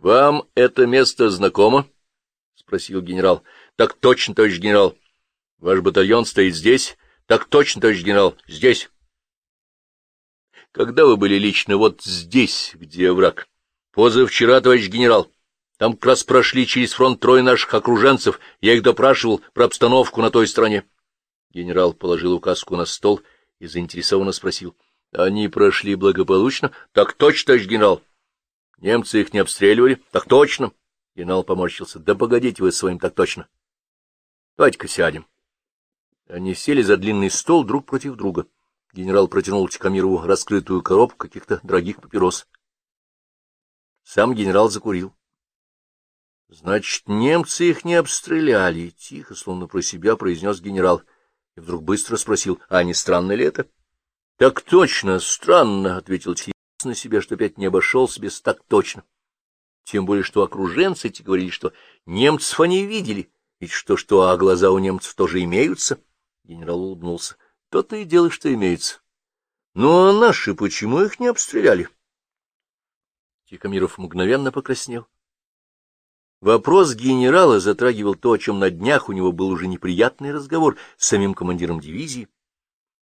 Вам это место знакомо? — спросил генерал. — Так точно, товарищ генерал. — Ваш батальон стоит здесь? — Так точно, товарищ генерал, здесь. — Когда вы были лично вот здесь, где враг? — Позавчера, товарищ генерал. Там как раз прошли через фронт трое наших окруженцев. Я их допрашивал про обстановку на той стороне. Генерал положил указку на стол и заинтересованно спросил. — Они прошли благополучно? — Так точно, товарищ генерал. — Немцы их не обстреливали? — Так точно. Генерал поморщился. — Да погодите вы своим так точно. — Давайте-ка сядем. Они сели за длинный стол друг против друга. Генерал протянул Тихомирову раскрытую коробку каких-то дорогих папирос. Сам генерал закурил. Значит, немцы их не обстреляли, — тихо, словно про себя произнес генерал. И вдруг быстро спросил, а не странно ли это? — Так точно, странно, — ответил Тихо на себя, что опять не обошелся без так точно. Тем более, что окруженцы эти говорили, что немцев они видели, ведь что-что, а глаза у немцев тоже имеются. Генерал улыбнулся. — То-то и дело, что имеются. Ну, а наши почему их не обстреляли? Тихомиров мгновенно покраснел. Вопрос генерала затрагивал то, о чем на днях у него был уже неприятный разговор с самим командиром дивизии.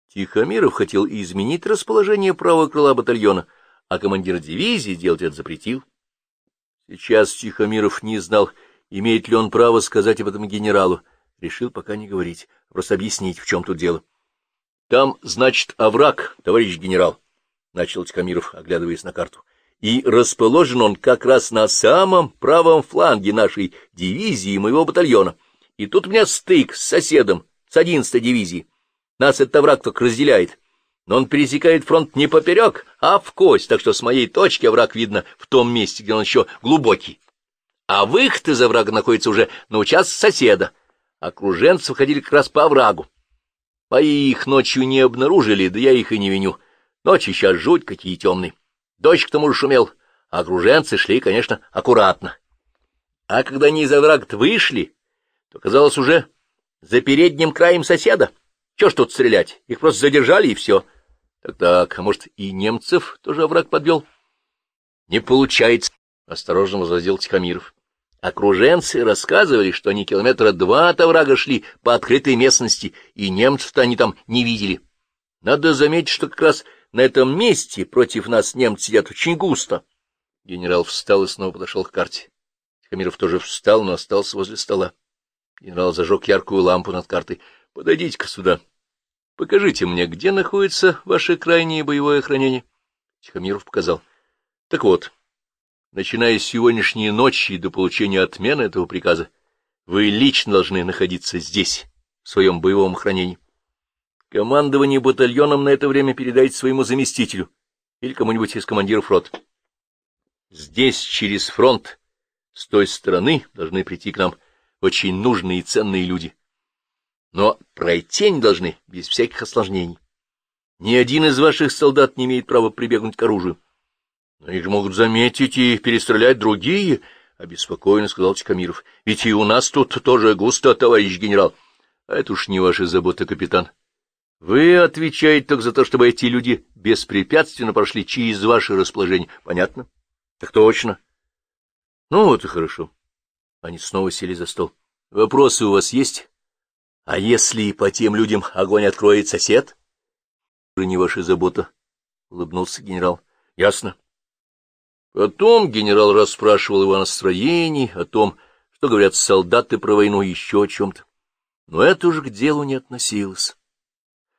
Тихомиров хотел изменить расположение правого крыла батальона, а командир дивизии делать это запретил. Сейчас Тихомиров не знал, имеет ли он право сказать об этом генералу. Решил пока не говорить, просто объяснить, в чем тут дело. — Там, значит, овраг, товарищ генерал, — начал Тихомиров, оглядываясь на карту и расположен он как раз на самом правом фланге нашей дивизии моего батальона. И тут у меня стык с соседом, с одиннадцатой дивизии. Нас этот овраг только разделяет. Но он пересекает фронт не поперек, а в кость, так что с моей точки овраг видно в том месте, где он еще глубокий. А выход из оврага находится уже на участке соседа. Окруженцы выходили как раз по оврагу. Мои их ночью не обнаружили, да я их и не виню. Ночи сейчас жуть какие темные. Дождь к тому же шумел, а окруженцы шли, конечно, аккуратно. А когда они из овраг вышли, то казалось уже за передним краем соседа. Чего ж тут стрелять? Их просто задержали, и все. Так-так, а может, и немцев тоже овраг подвел? Не получается, — осторожно возразил Тихомиров. Окруженцы рассказывали, что они километра два от оврага шли по открытой местности, и немцев-то они там не видели. Надо заметить, что как раз на этом месте против нас немцы сидят очень густо. Генерал встал и снова подошел к карте. Тихомиров тоже встал, но остался возле стола. Генерал зажег яркую лампу над картой. — Подойдите-ка сюда. Покажите мне, где находится ваше крайнее боевое охранение. Тихомиров показал. — Так вот, начиная с сегодняшней ночи до получения отмены этого приказа, вы лично должны находиться здесь, в своем боевом охранении. Командование батальоном на это время передайте своему заместителю или кому-нибудь из командиров рот. Здесь, через фронт, с той стороны, должны прийти к нам очень нужные и ценные люди. Но пройти они должны без всяких осложнений. Ни один из ваших солдат не имеет права прибегнуть к оружию. Но их могут заметить и перестрелять другие, — обеспокоенно сказал Чекамиров. — Ведь и у нас тут тоже густо, товарищ генерал. А это уж не ваша забота, капитан. Вы отвечаете только за то, чтобы эти люди беспрепятственно прошли через ваше расположение. Понятно? Так точно. Ну вот и хорошо. Они снова сели за стол. Вопросы у вас есть? А если по тем людям огонь откроет сосед? Не ваша забота, — улыбнулся генерал. Ясно. Потом генерал расспрашивал его о настроении, о том, что говорят солдаты про войну, еще о чем-то. Но это уже к делу не относилось.